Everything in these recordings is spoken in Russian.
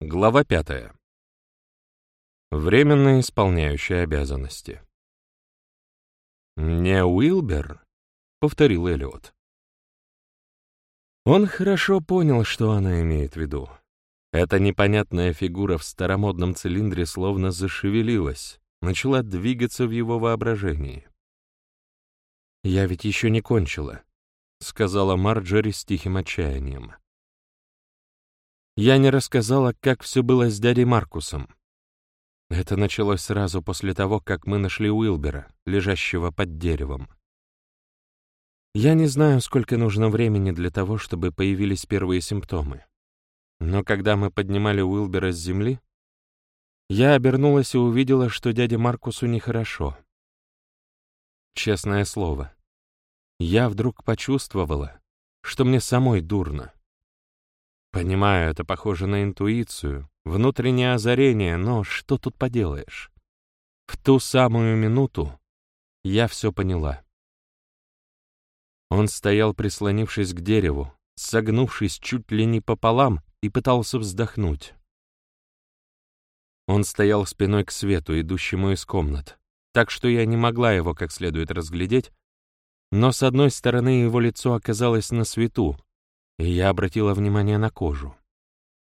Глава пятая. Временно исполняющий обязанности. «Не Уилбер?» — повторил Эллиот. Он хорошо понял, что она имеет в виду. Эта непонятная фигура в старомодном цилиндре словно зашевелилась, начала двигаться в его воображении. «Я ведь еще не кончила», — сказала Марджори с тихим отчаянием. Я не рассказала, как все было с дядей Маркусом. Это началось сразу после того, как мы нашли Уилбера, лежащего под деревом. Я не знаю, сколько нужно времени для того, чтобы появились первые симптомы. Но когда мы поднимали Уилбера с земли, я обернулась и увидела, что дяде Маркусу нехорошо. Честное слово, я вдруг почувствовала, что мне самой дурно. Понимаю, это похоже на интуицию, внутреннее озарение, но что тут поделаешь? В ту самую минуту я все поняла. Он стоял, прислонившись к дереву, согнувшись чуть ли не пополам, и пытался вздохнуть. Он стоял спиной к свету, идущему из комнат, так что я не могла его как следует разглядеть, но с одной стороны его лицо оказалось на свету, и я обратила внимание на кожу.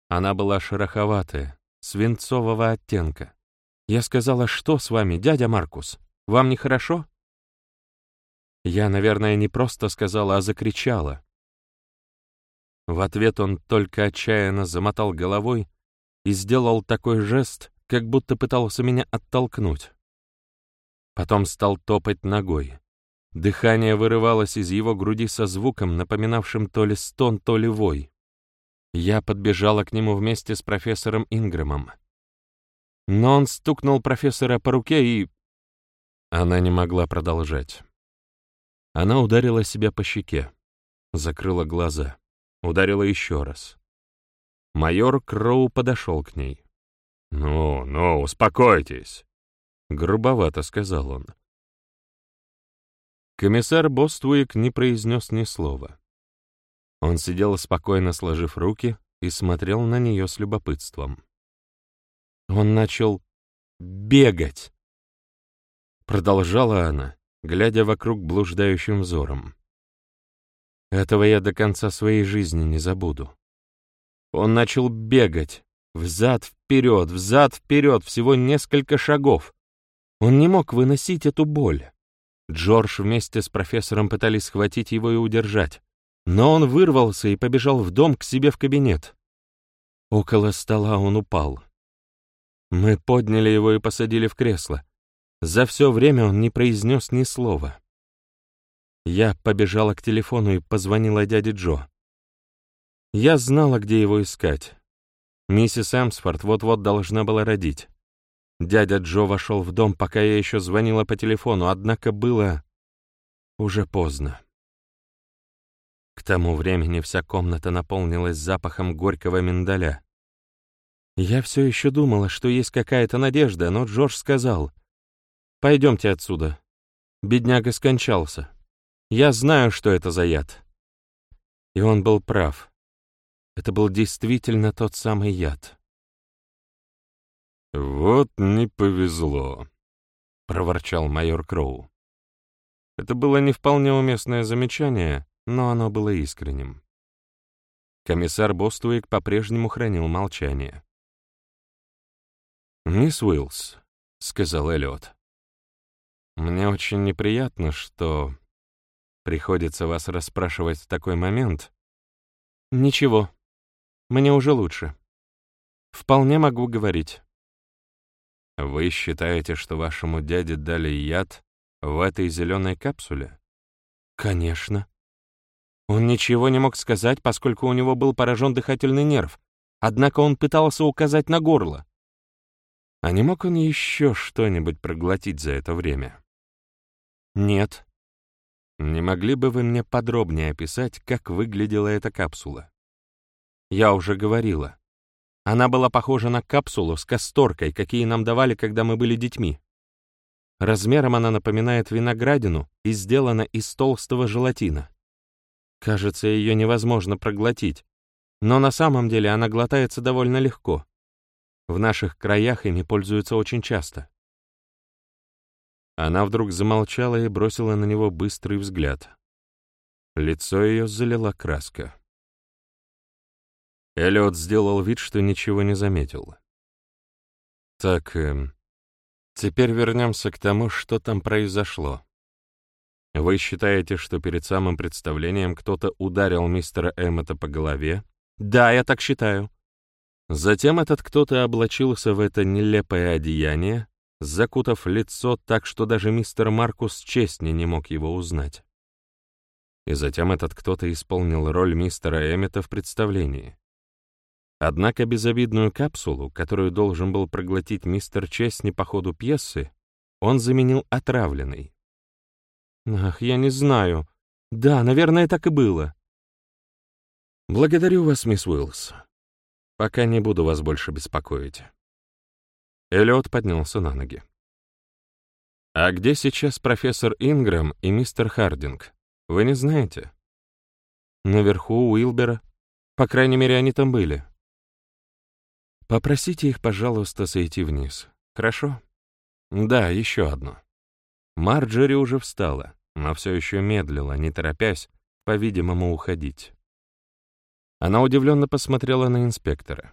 Она была шероховатая, свинцового оттенка. Я сказала, что с вами, дядя Маркус? Вам нехорошо? Я, наверное, не просто сказала, а закричала. В ответ он только отчаянно замотал головой и сделал такой жест, как будто пытался меня оттолкнуть. Потом стал топать ногой. Дыхание вырывалось из его груди со звуком, напоминавшим то ли стон, то ли вой. Я подбежала к нему вместе с профессором Ингрэмом. Но он стукнул профессора по руке и... Она не могла продолжать. Она ударила себя по щеке, закрыла глаза, ударила еще раз. Майор Кроу подошел к ней. «Ну, ну, успокойтесь», — грубовато сказал он. Комиссар Боствуик не произнес ни слова. Он сидел спокойно сложив руки и смотрел на нее с любопытством. Он начал бегать. Продолжала она, глядя вокруг блуждающим взором. Этого я до конца своей жизни не забуду. Он начал бегать, взад-вперед, взад-вперед, всего несколько шагов. Он не мог выносить эту боль. Джордж вместе с профессором пытались схватить его и удержать, но он вырвался и побежал в дом к себе в кабинет. Около стола он упал. Мы подняли его и посадили в кресло. За все время он не произнес ни слова. Я побежала к телефону и позвонила дяде Джо. Я знала, где его искать. Миссис Эмсфорд вот-вот должна была родить. Дядя Джо вошел в дом, пока я еще звонила по телефону, однако было уже поздно. К тому времени вся комната наполнилась запахом горького миндаля. Я все еще думала, что есть какая-то надежда, но Джордж сказал, «Пойдемте отсюда. Бедняга скончался. Я знаю, что это за яд». И он был прав. Это был действительно тот самый яд. «Вот не повезло», — проворчал майор Кроу. Это было не вполне уместное замечание, но оно было искренним. Комиссар Боствуик по-прежнему хранил молчание. «Мисс Уиллс», — сказал Эллиот, — «мне очень неприятно, что приходится вас расспрашивать в такой момент». «Ничего, мне уже лучше. Вполне могу говорить». Вы считаете, что вашему дяде дали яд в этой зеленой капсуле? Конечно. Он ничего не мог сказать, поскольку у него был поражен дыхательный нерв, однако он пытался указать на горло. А не мог он еще что-нибудь проглотить за это время? Нет. Не могли бы вы мне подробнее описать, как выглядела эта капсула? Я уже говорила. Она была похожа на капсулу с касторкой, какие нам давали, когда мы были детьми. Размером она напоминает виноградину и сделана из толстого желатина. Кажется, ее невозможно проглотить, но на самом деле она глотается довольно легко, В наших краях ими пользуются очень часто». Она вдруг замолчала и бросила на него быстрый взгляд. Лицо ее залила краска. Эллиот сделал вид, что ничего не заметил. «Так, э, теперь вернемся к тому, что там произошло. Вы считаете, что перед самым представлением кто-то ударил мистера Эммета по голове? Да, я так считаю. Затем этот кто-то облачился в это нелепое одеяние, закутав лицо так, что даже мистер Маркус честни не мог его узнать. И затем этот кто-то исполнил роль мистера Эммета в представлении. Однако безобидную капсулу, которую должен был проглотить мистер Честни по ходу пьесы, он заменил отравленной, Ах, я не знаю. Да, наверное, так и было. Благодарю вас, мисс Уиллс. Пока не буду вас больше беспокоить. Эллиот поднялся на ноги. А где сейчас профессор Ингрэм и мистер Хардинг? Вы не знаете? Наверху у Уилбера. По крайней мере, они там были. Попросите их, пожалуйста, сойти вниз. Хорошо? Да, еще одно. Марджери уже встала, но все еще медлила, не торопясь, по-видимому, уходить. Она удивленно посмотрела на инспектора.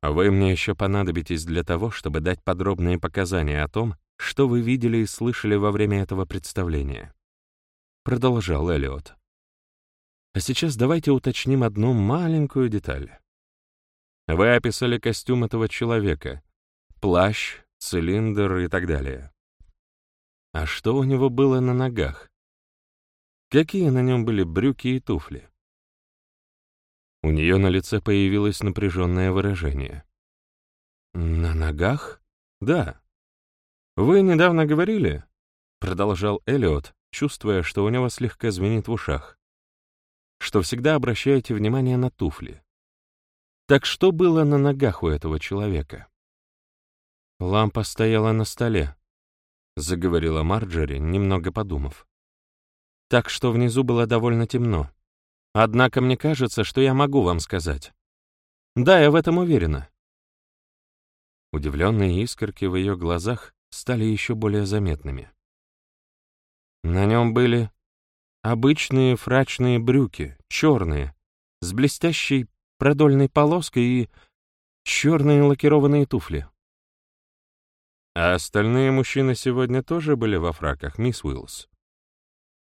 «Вы мне еще понадобитесь для того, чтобы дать подробные показания о том, что вы видели и слышали во время этого представления», — продолжал Эллиот. «А сейчас давайте уточним одну маленькую деталь. Вы описали костюм этого человека, плащ, цилиндр и так далее. А что у него было на ногах? Какие на нем были брюки и туфли? У нее на лице появилось напряженное выражение. «На ногах? Да. Вы недавно говорили?» — продолжал Эллиот, чувствуя, что у него слегка звенит в ушах, что всегда обращаете внимание на туфли. Так что было на ногах у этого человека? Лампа стояла на столе, — заговорила Марджери, немного подумав. «Так что внизу было довольно темно. Однако мне кажется, что я могу вам сказать. Да, я в этом уверена». Удивленные искорки в ее глазах стали еще более заметными. На нем были обычные фрачные брюки, черные, с блестящей продольной полоской и черные лакированные туфли. А остальные мужчины сегодня тоже были во фраках, мисс Уиллс?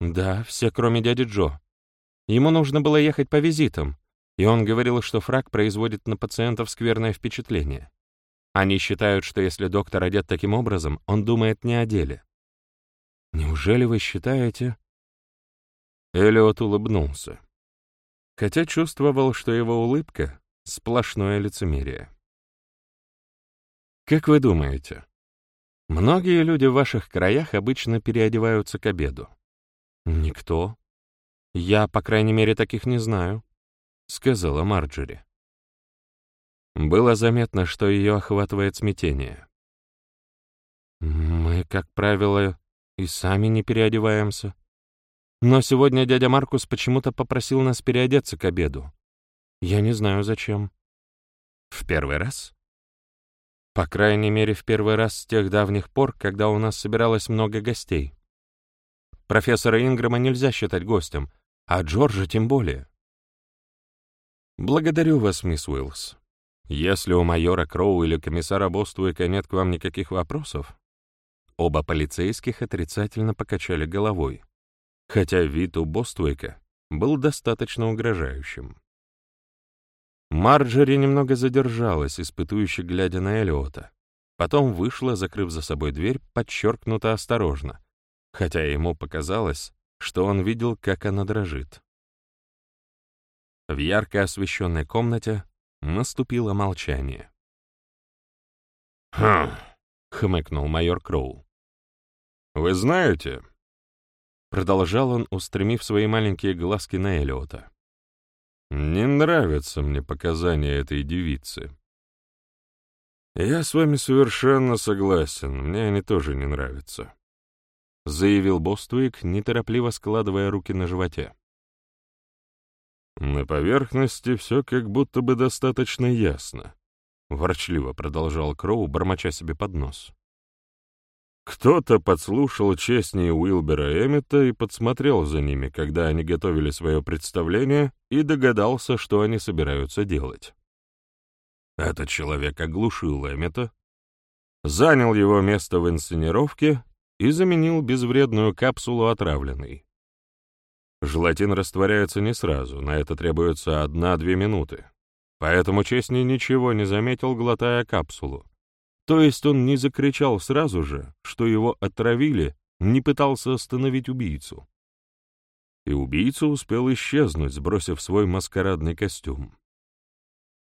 Да, все, кроме дяди Джо. Ему нужно было ехать по визитам, и он говорил, что фрак производит на пациентов скверное впечатление. Они считают, что если доктор одет таким образом, он думает не о деле. Неужели вы считаете? Эллиот улыбнулся, хотя чувствовал, что его улыбка — сплошное лицемерие. «Как вы думаете, Многие люди в ваших краях обычно переодеваются к обеду. Никто. Я, по крайней мере, таких не знаю, сказала Марджери. Было заметно, что ее охватывает смятение. Мы, как правило, и сами не переодеваемся. Но сегодня дядя Маркус почему-то попросил нас переодеться к обеду. Я не знаю, зачем. В первый раз? По крайней мере, в первый раз с тех давних пор, когда у нас собиралось много гостей. Профессора Ингрэма нельзя считать гостем, а Джорджа тем более. Благодарю вас, мисс Уиллс. Если у майора Кроу или комиссара Боствуэка нет к вам никаких вопросов... Оба полицейских отрицательно покачали головой, хотя вид у Боствуэка был достаточно угрожающим. Марджери немного задержалась, испытующе глядя на Элиота. Потом вышла, закрыв за собой дверь, подчеркнуто осторожно, хотя ему показалось, что он видел, как она дрожит. В ярко освещенной комнате наступило молчание. «Хм», — хмыкнул майор Кроу. «Вы знаете...» Продолжал он, устремив свои маленькие глазки на Элиота. Не нравятся мне показания этой девицы. Я с вами совершенно согласен, мне они тоже не нравятся. Заявил Боствик, неторопливо складывая руки на животе. На поверхности все как будто бы достаточно ясно. — ворчливо продолжал Кроу, бормоча себе под нос. Кто-то подслушал Честни и Уилбера Эммета и подсмотрел за ними, когда они готовили свое представление, и догадался, что они собираются делать. Этот человек оглушил Эммета, занял его место в инсценировке и заменил безвредную капсулу отравленной. Желатин растворяется не сразу, на это требуется одна-две минуты. Поэтому Честни ничего не заметил, глотая капсулу. То есть он не закричал сразу же, что его отравили, не пытался остановить убийцу. И убийца успел исчезнуть, сбросив свой маскарадный костюм.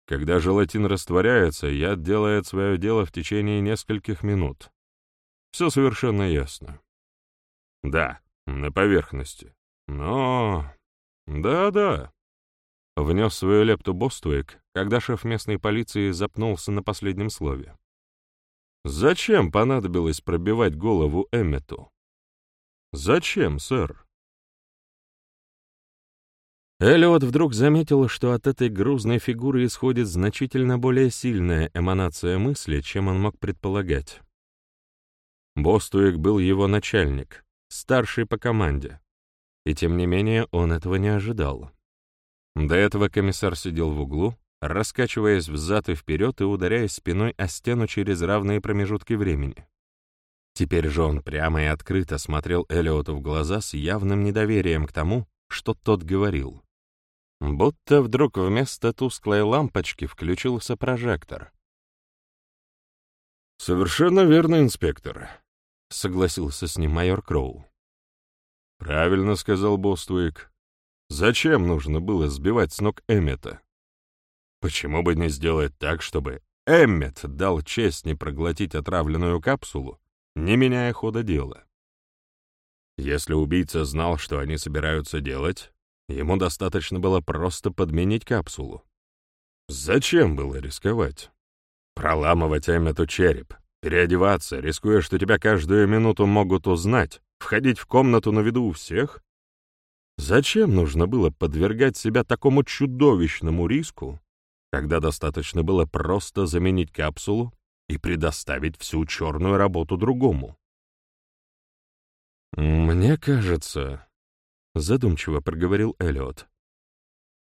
Когда желатин растворяется, яд делает свое дело в течение нескольких минут. Все совершенно ясно. Да, на поверхности. Но... Да-да. Внес свою лепту Боствейк, когда шеф местной полиции запнулся на последнем слове. Зачем понадобилось пробивать голову Эммету? Зачем, сэр? Эллиот вдруг заметил, что от этой грузной фигуры исходит значительно более сильная эманация мысли, чем он мог предполагать. Бостуик был его начальник, старший по команде, и тем не менее он этого не ожидал. До этого комиссар сидел в углу, раскачиваясь взад и вперед и ударяясь спиной о стену через равные промежутки времени. Теперь же он прямо и открыто смотрел Эллиоту в глаза с явным недоверием к тому, что тот говорил. Будто вдруг вместо тусклой лампочки включился прожектор. «Совершенно верно, инспектор», — согласился с ним майор Кроу. «Правильно», — сказал Боствуик. «Зачем нужно было сбивать с ног Эммета? Почему бы не сделать так, чтобы Эммет дал честь не проглотить отравленную капсулу, не меняя хода дела? Если убийца знал, что они собираются делать, Ему достаточно было просто подменить капсулу. Зачем было рисковать? Проламывать Эммету череп, переодеваться, рискуя, что тебя каждую минуту могут узнать, входить в комнату на виду у всех? Зачем нужно было подвергать себя такому чудовищному риску, когда достаточно было просто заменить капсулу и предоставить всю черную работу другому? «Мне кажется», — задумчиво проговорил Эллиот,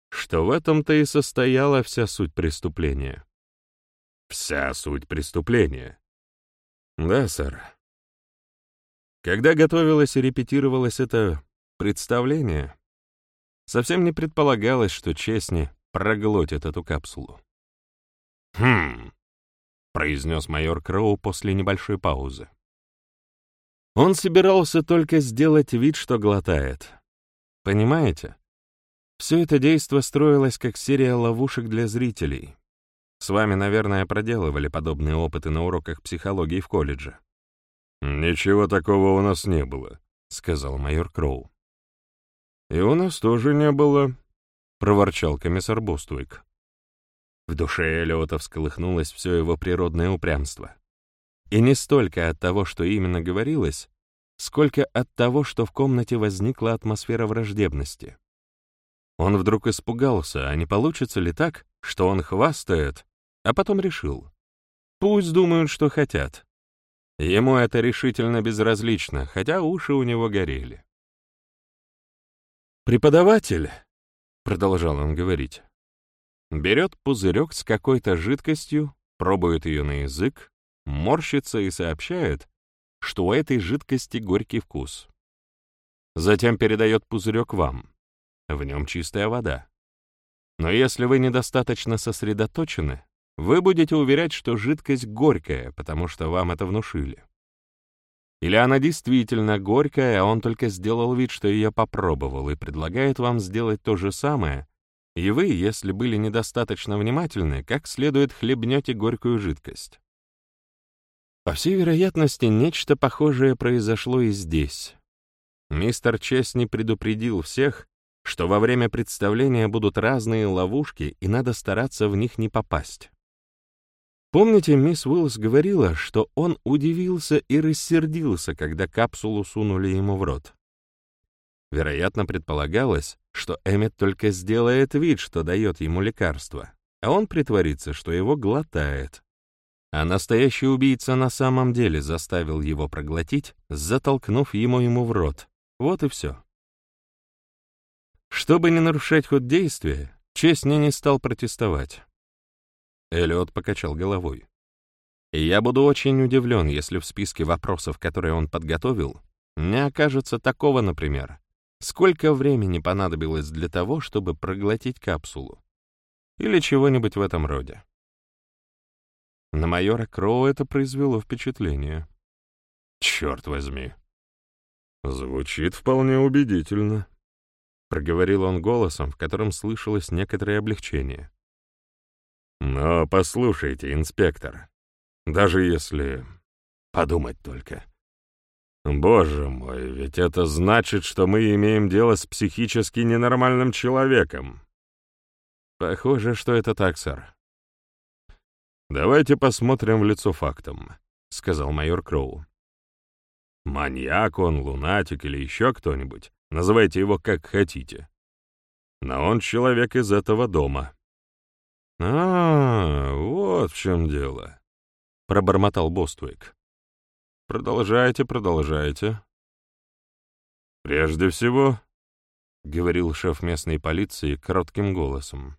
«что в этом-то и состояла вся суть преступления». «Вся суть преступления?» «Да, сэр. Когда готовилось и репетировалось это представление, совсем не предполагалось, что Честни проглотит эту капсулу». «Хм», — произнес майор Кроу после небольшой паузы. Он собирался только сделать вид, что глотает, Понимаете? Все это действо строилось как серия ловушек для зрителей. С вами, наверное, проделывали подобные опыты на уроках психологии в колледже. «Ничего такого у нас не было», — сказал майор Кроу. «И у нас тоже не было», — проворчал комиссар Боствик. В душе Эллиота всколыхнулось все его природное упрямство. И не столько от того, что именно говорилось, сколько от того, что в комнате возникла атмосфера враждебности. Он вдруг испугался, а не получится ли так, что он хвастает, а потом решил. Пусть думают, что хотят. Ему это решительно безразлично, хотя уши у него горели. «Преподаватель», — продолжал он говорить, — берет пузырек с какой-то жидкостью, пробует ее на язык, морщится и сообщает, что у этой жидкости горький вкус. Затем передает пузырек вам. В нем чистая вода. Но если вы недостаточно сосредоточены, вы будете уверять, что жидкость горькая, потому что вам это внушили. Или она действительно горькая, а он только сделал вид, что ее попробовал, и предлагает вам сделать то же самое, и вы, если были недостаточно внимательны, как следует хлебнете горькую жидкость. По всей вероятности, нечто похожее произошло и здесь. Мистер Честни предупредил всех, что во время представления будут разные ловушки, и надо стараться в них не попасть. Помните, мисс Уиллс говорила, что он удивился и рассердился, когда капсулу сунули ему в рот? Вероятно, предполагалось, что Эммет только сделает вид, что дает ему лекарство, а он притворится, что его глотает. А настоящий убийца на самом деле заставил его проглотить, затолкнув ему ему в рот. Вот и все. Чтобы не нарушать ход действия, Честни не стал протестовать. Эллиот покачал головой. Я буду очень удивлен, если в списке вопросов, которые он подготовил, не окажется такого, например, сколько времени понадобилось для того, чтобы проглотить капсулу. Или чего-нибудь в этом роде. На майора Кроу это произвело впечатление. «Черт возьми!» «Звучит вполне убедительно», — проговорил он голосом, в котором слышалось некоторое облегчение. «Но послушайте, инспектор, даже если... подумать только. Боже мой, ведь это значит, что мы имеем дело с психически ненормальным человеком». «Похоже, что это так, сэр». «Давайте посмотрим в лицо фактам», — сказал майор Кроу. «Маньяк он, лунатик или еще кто-нибудь. Называйте его как хотите. Но он человек из этого дома. «А, вот в чем дело», — пробормотал Боствик. «Продолжайте, продолжайте». «Прежде всего», — говорил шеф местной полиции коротким голосом,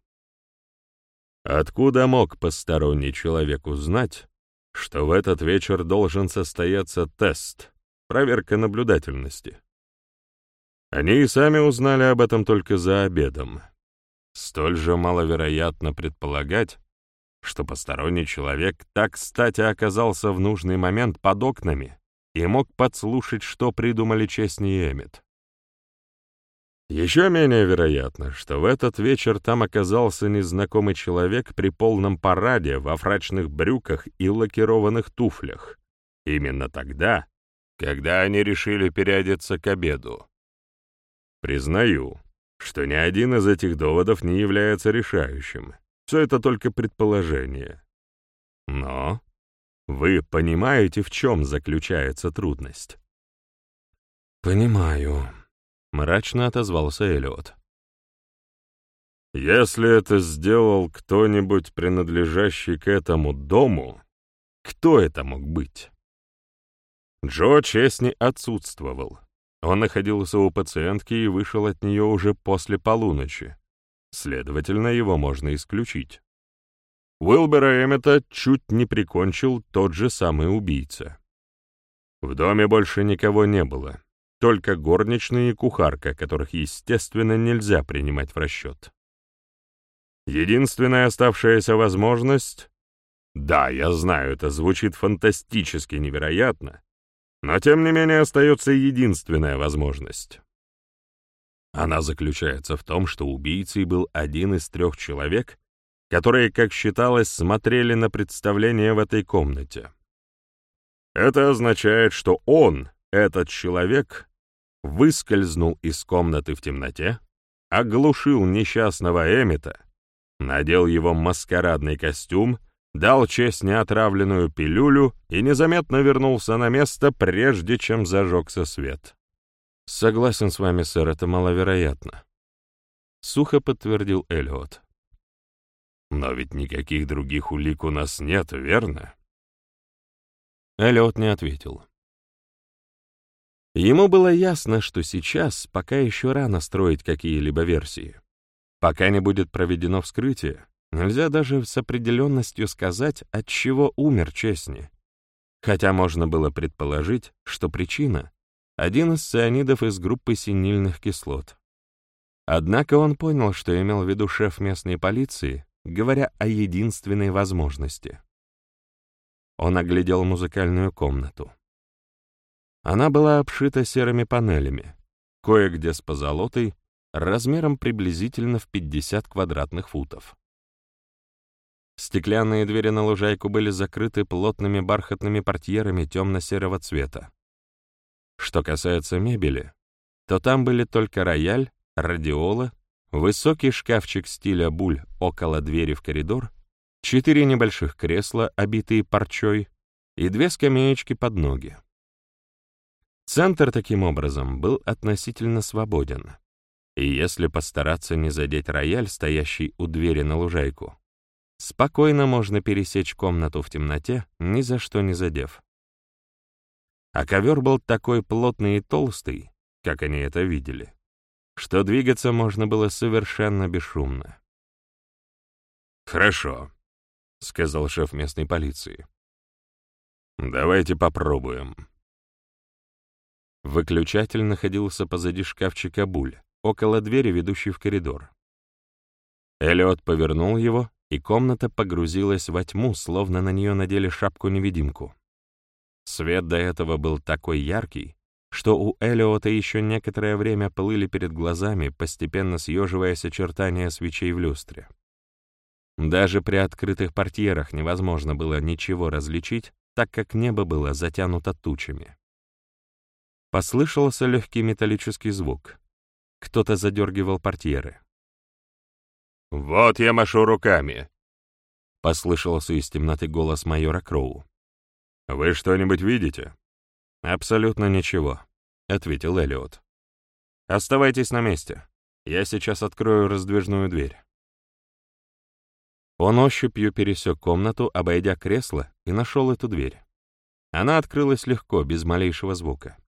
«откуда мог посторонний человек узнать, что в этот вечер должен состояться тест, проверка наблюдательности?» Они и сами узнали об этом только за обедом. Столь же маловероятно предполагать, что посторонний человек так кстати оказался в нужный момент под окнами и мог подслушать, что придумали Честни и. Еще менее вероятно, что в этот вечер там оказался незнакомый человек при полном параде во фрачных брюках и лакированных туфлях, именно тогда, когда они решили переодеться к обеду. Признаю, что ни один из этих доводов не является решающим. Все это только предположение. Но вы понимаете, в чем заключается трудность? «Понимаю», — мрачно отозвался Эллиот. «Если это сделал кто-нибудь, принадлежащий к этому дому, кто это мог быть?» Джо Честни отсутствовал, он находился у пациентки и вышел от нее уже после полуночи. Следовательно, его можно исключить. Уилбера Эммета чуть не прикончил тот же самый убийца. В доме больше никого не было, только горничные и кухарка, которых, естественно, нельзя принимать в расчет. Единственная оставшаяся возможность... Да, я знаю, это звучит фантастически невероятно, но тем не менее остается единственная возможность. Она заключается в том, что убийцей был один из трех человек, которые, как считалось, смотрели на представление в этой комнате. Это означает, что он, этот человек, выскользнул из комнаты в темноте, оглушил несчастного Эмита, надел его маскарадный костюм дал честь неотравленную пилюлю и незаметно вернулся на место, прежде чем зажегся свет. «Согласен с вами, сэр, это маловероятно», — сухо подтвердил Эллиот. «Но ведь никаких других улик у нас нет, верно?» Эллиот не ответил. Ему было ясно, что сейчас пока еще рано строить какие-либо версии. Пока не будет проведено вскрытие, Нельзя даже с определенностью сказать, от чего умер Честни. Хотя можно было предположить, что причина — один из цианидов из группы синильных кислот. Однако он понял, что имел в виду шеф местной полиции, говоря о единственной возможности. Он оглядел музыкальную комнату. Она была обшита серыми панелями, кое-где с позолотой, размером приблизительно в 50 квадратных футов. Стеклянные двери на лужайку были закрыты плотными бархатными портьерами темно-серого цвета. Что касается мебели, то там были только рояль, радиола, высокий шкафчик стиля буль около двери в коридор, четыре небольших кресла, обитые парчой, и две скамеечки под ноги. Центр, таким образом, был относительно свободен. И если постараться не задеть рояль, стоящий у двери на лужайку, спокойно можно пересечь комнату в темноте, ни за что не задев. А ковер был такой плотный и толстый, как они это видели, что двигаться можно было совершенно бесшумно. «Хорошо», — сказал шеф местной полиции. «Давайте попробуем». Выключатель находился позади шкафчика буль, около двери, ведущей в коридор. Эллиот повернул его, и комната погрузилась во тьму, словно на нее надели шапку-невидимку. Свет до этого был такой яркий, что у Эллиота еще некоторое время плыли перед глазами, постепенно съеживаясь очертания свечей в люстре. Даже при открытых портьерах невозможно было ничего различить, так как небо было затянуто тучами. Послышался легкий металлический звук. Кто-то задергивал портьеры. «Вот я машу руками», — послышался из темноты голос майора Кроу. «Вы что-нибудь видите?» «Абсолютно ничего», — ответил Эллиот. «Оставайтесь на месте. Я сейчас открою раздвижную дверь». Он ощупью пересек комнату, обойдя кресло, и нашел эту дверь. Она открылась легко, без малейшего звука.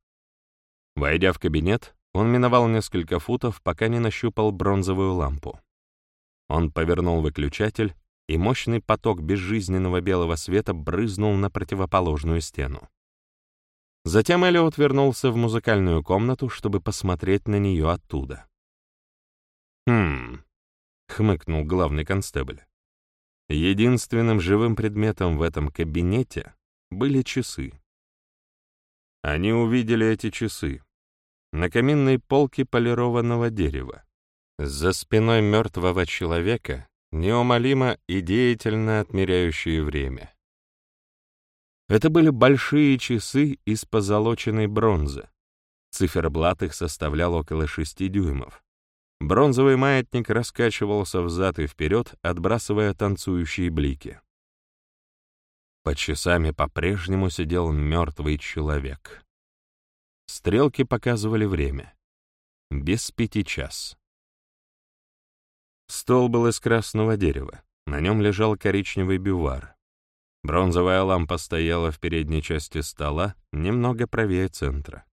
Войдя в кабинет, он миновал несколько футов, пока не нащупал бронзовую лампу. Он повернул выключатель, и мощный поток безжизненного белого света брызнул на противоположную стену. Затем Эллиот вернулся в музыкальную комнату, чтобы посмотреть на нее оттуда. «Хм...» — хмыкнул главный констебль. Единственным живым предметом в этом кабинете были часы. Они увидели эти часы на каминной полке полированного дерева. За спиной мертвого человека, неумолимо и деятельно отмеряющие время. Это были большие часы из позолоченной бронзы. Циферблат их составлял около шести дюймов. Бронзовый маятник раскачивался взад и вперед, отбрасывая танцующие блики. Под часами по-прежнему сидел мертвый человек. Стрелки показывали время. Без пяти час. Стол был из красного дерева, на нем лежал коричневый бювар. Бронзовая лампа стояла в передней части стола, немного правее центра.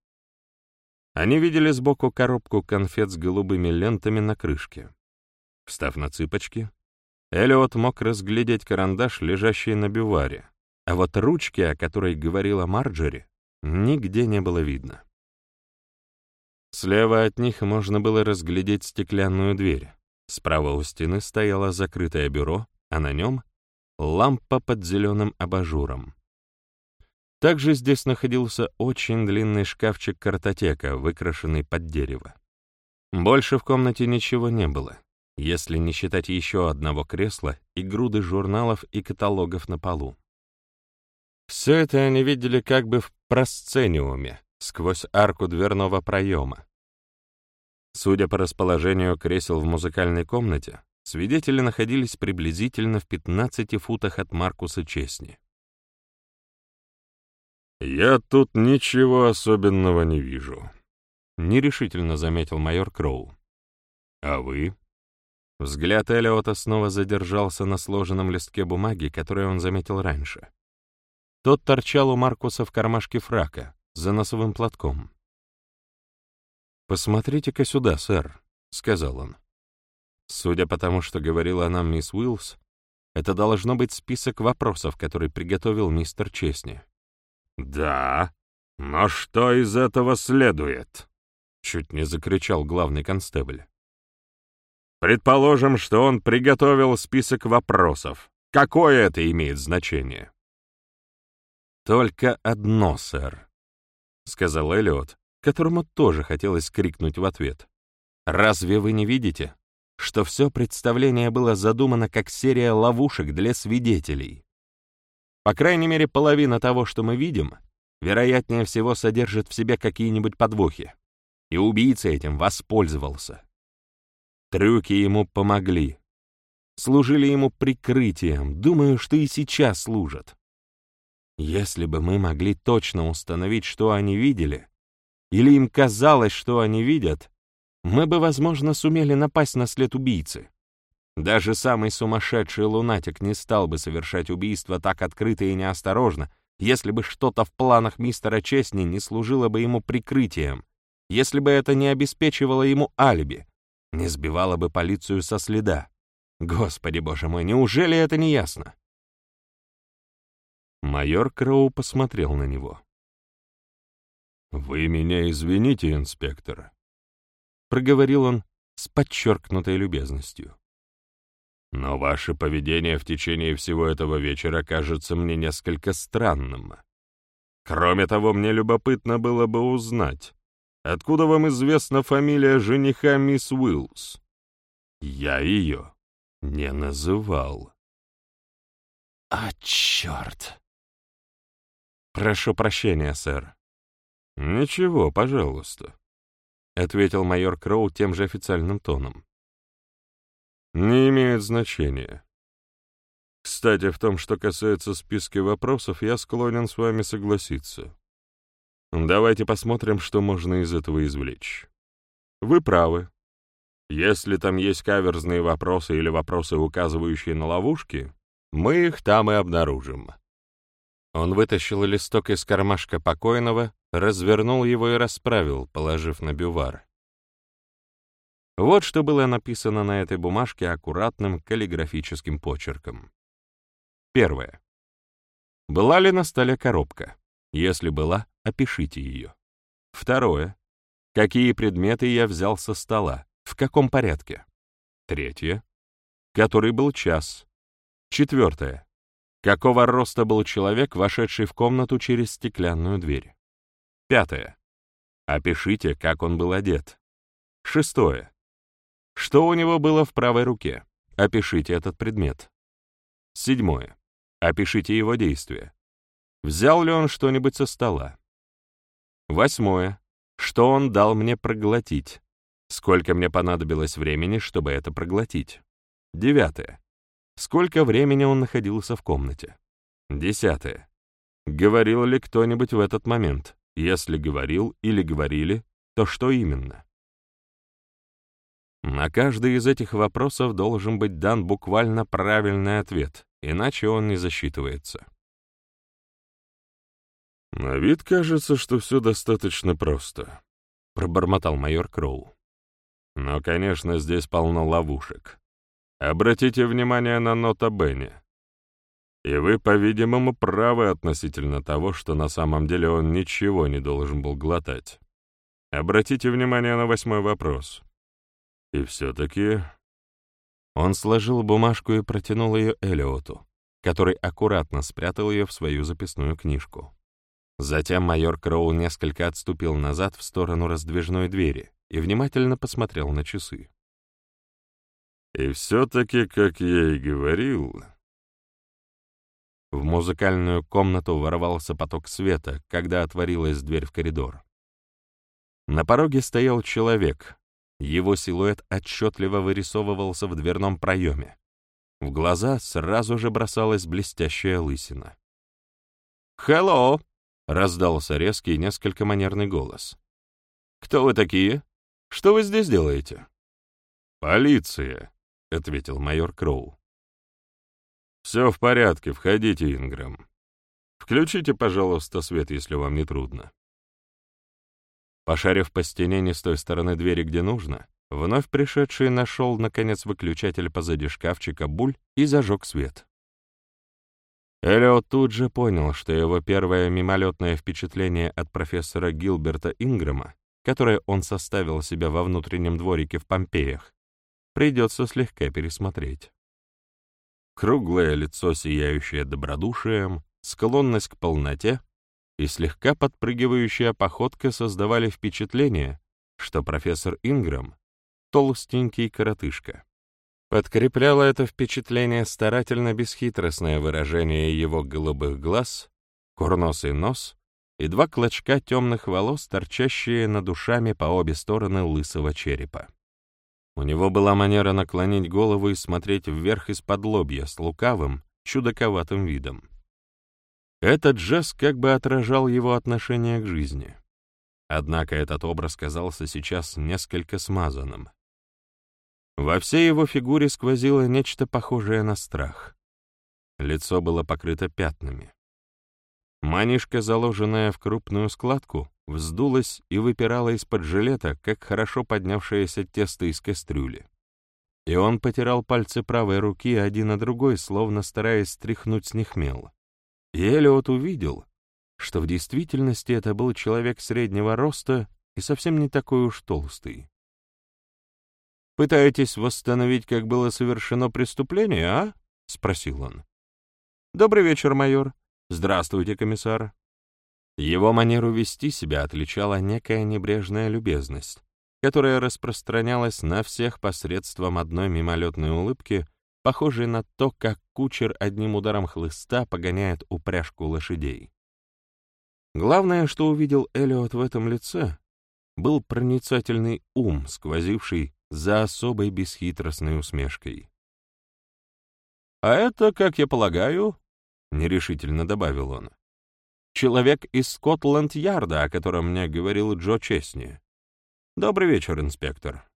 Они видели сбоку коробку конфет с голубыми лентами на крышке. Встав на цыпочки, Элиот мог разглядеть карандаш, лежащий на бюваре, а вот ручки, о которой говорила Марджери, нигде не было видно. Слева от них можно было разглядеть стеклянную дверь. Справа у стены стояло закрытое бюро, а на нем — лампа под зеленым абажуром. Также здесь находился очень длинный шкафчик картотека, выкрашенный под дерево. Больше в комнате ничего не было, если не считать еще одного кресла и груды журналов и каталогов на полу. Все это они видели как бы в просцениуме, сквозь арку дверного проема, Судя по расположению кресел в музыкальной комнате, свидетели находились приблизительно в 15 футах от Маркуса Чесни. «Я тут ничего особенного не вижу», — нерешительно заметил майор Кроу. «А вы?» Взгляд Эллиота снова задержался на сложенном листке бумаги, который он заметил раньше. Тот торчал у Маркуса в кармашке фрака, за носовым платком. «Посмотрите-ка сюда, сэр», — сказал он. Судя по тому, что говорила нам мисс Уиллс, это должно быть список вопросов, который приготовил мистер Честни. «Да, но что из этого следует?» — чуть не закричал главный констебль. «Предположим, что он приготовил список вопросов. Какое это имеет значение?» «Только одно, сэр», — сказал Эллиот, которому тоже хотелось крикнуть в ответ. «Разве вы не видите, что все представление было задумано как серия ловушек для свидетелей? По крайней мере, половина того, что мы видим, вероятнее всего содержит в себе какие-нибудь подвохи, и убийца этим воспользовался. Трюки ему помогли, служили ему прикрытием, думаю, что и сейчас служат. Если бы мы могли точно установить, что они видели, или им казалось, что они видят, мы бы, возможно, сумели напасть на след убийцы. Даже самый сумасшедший лунатик не стал бы совершать убийство так открыто и неосторожно, если бы что-то в планах мистера Честни не служило бы ему прикрытием, если бы это не обеспечивало ему алиби, не сбивало бы полицию со следа. Господи, боже мой, неужели это не ясно? Майор Кроу посмотрел на него. «Вы меня извините, инспектор», — проговорил он с подчеркнутой любезностью. «Но ваше поведение в течение всего этого вечера кажется мне несколько странным. Кроме того, мне любопытно было бы узнать, откуда вам известна фамилия жениха мисс Уиллс? Я ее не называл». «А, черт!» «Прошу прощения, сэр». «Ничего, пожалуйста», — ответил майор Кроу тем же официальным тоном. «Не имеет значения. Кстати, в том, что касается списка вопросов, я склонен с вами согласиться. Давайте посмотрим, что можно из этого извлечь. Вы правы. Если там есть каверзные вопросы или вопросы, указывающие на ловушки, мы их там и обнаружим. Он вытащил листок из кармашка покойного, развернул его и расправил, положив на бювар. Вот что было написано на этой бумажке аккуратным каллиграфическим почерком. Первое. Была ли на столе коробка? Если была, опишите ее. Второе. Какие предметы я взял со стола? В каком порядке? Третье. Который был час? Четвертое. Какого роста был человек, вошедший в комнату через стеклянную дверь? Пятое. Опишите, как он был одет. Шестое. Что у него было в правой руке? Опишите этот предмет. Седьмое. Опишите его действия. Взял ли он что-нибудь со стола? Восьмое. Что он дал мне проглотить? Сколько мне понадобилось времени, чтобы это проглотить? Девятое. Сколько времени он находился в комнате? Десятое. Говорил ли кто-нибудь в этот момент? Если говорил или говорили, то что именно? На каждый из этих вопросов должен быть дан буквально правильный ответ, иначе он не засчитывается. «На вид кажется, что все достаточно просто», — пробормотал майор Кроу. «Но, конечно, здесь полно ловушек. Обратите внимание на нота Бенни. И вы, по-видимому, правы относительно того, что на самом деле он ничего не должен был глотать. Обратите внимание на восьмой вопрос. И все-таки... Он сложил бумажку и протянул ее Элиоту, который аккуратно спрятал ее в свою записную книжку. Затем майор Кроу несколько отступил назад в сторону раздвижной двери и внимательно посмотрел на часы. И все-таки, как я и говорил... В музыкальную комнату ворвался поток света, когда отворилась дверь в коридор. На пороге стоял человек. Его силуэт отчетливо вырисовывался в дверном проеме. В глаза сразу же бросалась блестящая лысина. «Хелло!» — раздался резкий, несколько манерный голос. «Кто вы такие? Что вы здесь делаете?» «Полиция!» — ответил майор Кроу. «Все в порядке, входите, Ингрэм. Включите, пожалуйста, свет, если вам не трудно». Пошарив по стене не с той стороны двери, где нужно, вновь пришедший нашел, наконец, выключатель позади шкафчика буль и зажег свет. Эллиот тут же понял, что его первое мимолетное впечатление от профессора Гилберта Ингрэма, которое он составил себя во внутреннем дворике в Помпеях, придется слегка пересмотреть. Круглое лицо, сияющее добродушием, склонность к полноте и слегка подпрыгивающая походка создавали впечатление, что профессор Инграм — толстенький коротышка. Подкрепляло это впечатление старательно бесхитростное выражение его голубых глаз, курносый нос и два клочка темных волос, торчащие над ушами по обе стороны лысого черепа. У него была манера наклонить голову и смотреть вверх из-под лобья с лукавым, чудаковатым видом. Этот жест как бы отражал его отношение к жизни. Однако этот образ казался сейчас несколько смазанным. Во всей его фигуре сквозило нечто похожее на страх. Лицо было покрыто пятнами. Манишка, заложенная в крупную складку, вздулась и выпирала из-под жилета, как хорошо поднявшееся тесто из кастрюли. И он потирал пальцы правой руки один на другой, словно стараясь стряхнуть с них мел. И Элиот увидел, что в действительности это был человек среднего роста и совсем не такой уж толстый. «Пытаетесь восстановить, как было совершено преступление, а?» — спросил он. «Добрый вечер, майор. Здравствуйте, комиссар». Его манеру вести себя отличала некая небрежная любезность, которая распространялась на всех посредством одной мимолетной улыбки, похожей на то, как кучер одним ударом хлыста погоняет упряжку лошадей. Главное, что увидел Элиот в этом лице, был проницательный ум, сквозивший за особой бесхитростной усмешкой. «А это, как я полагаю, — нерешительно добавил он, — человек из Скотланд-Ярда, о котором мне говорил Джо Честни. Добрый вечер, инспектор».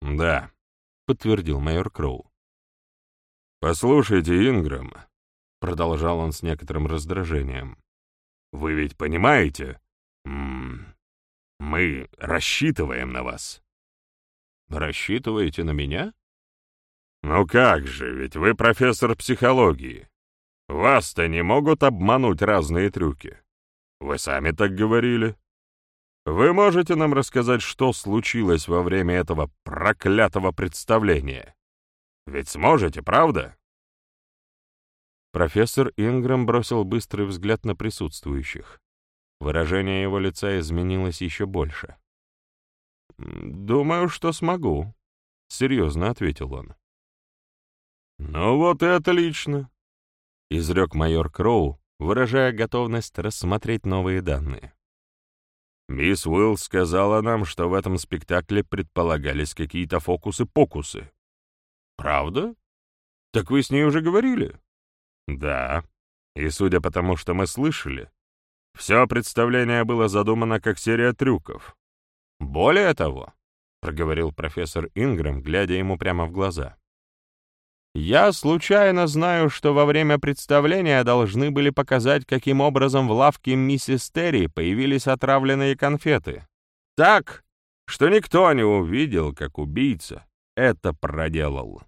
«Да», — подтвердил майор Кроу. «Послушайте, Ингрэм», — продолжал он с некоторым раздражением, — «вы ведь понимаете, мы рассчитываем на вас». «Рассчитываете на меня?» «Ну как же, ведь вы профессор психологии. Вас-то не могут обмануть разные трюки. Вы сами так говорили. Вы можете нам рассказать, что случилось во время этого проклятого представления? Ведь сможете, правда?» Профессор Ингрэм бросил быстрый взгляд на присутствующих. Выражение его лица изменилось еще больше. «Думаю, что смогу», — серьезно ответил он. «Ну вот и отлично», — изрек майор Кроу, выражая готовность рассмотреть новые данные. «Мисс Уилл сказала нам, что в этом спектакле предполагались какие-то фокусы-покусы. Правда? Так вы с ней уже говорили?» «Да. И судя по тому, что мы слышали, все представление было задумано как серия трюков. Более того, — проговорил профессор Ингрэм, глядя ему прямо в глаза, — я случайно знаю, что во время представления должны были показать, каким образом в лавке миссис Терри появились отравленные конфеты. Так, что никто не увидел, как убийца это проделал.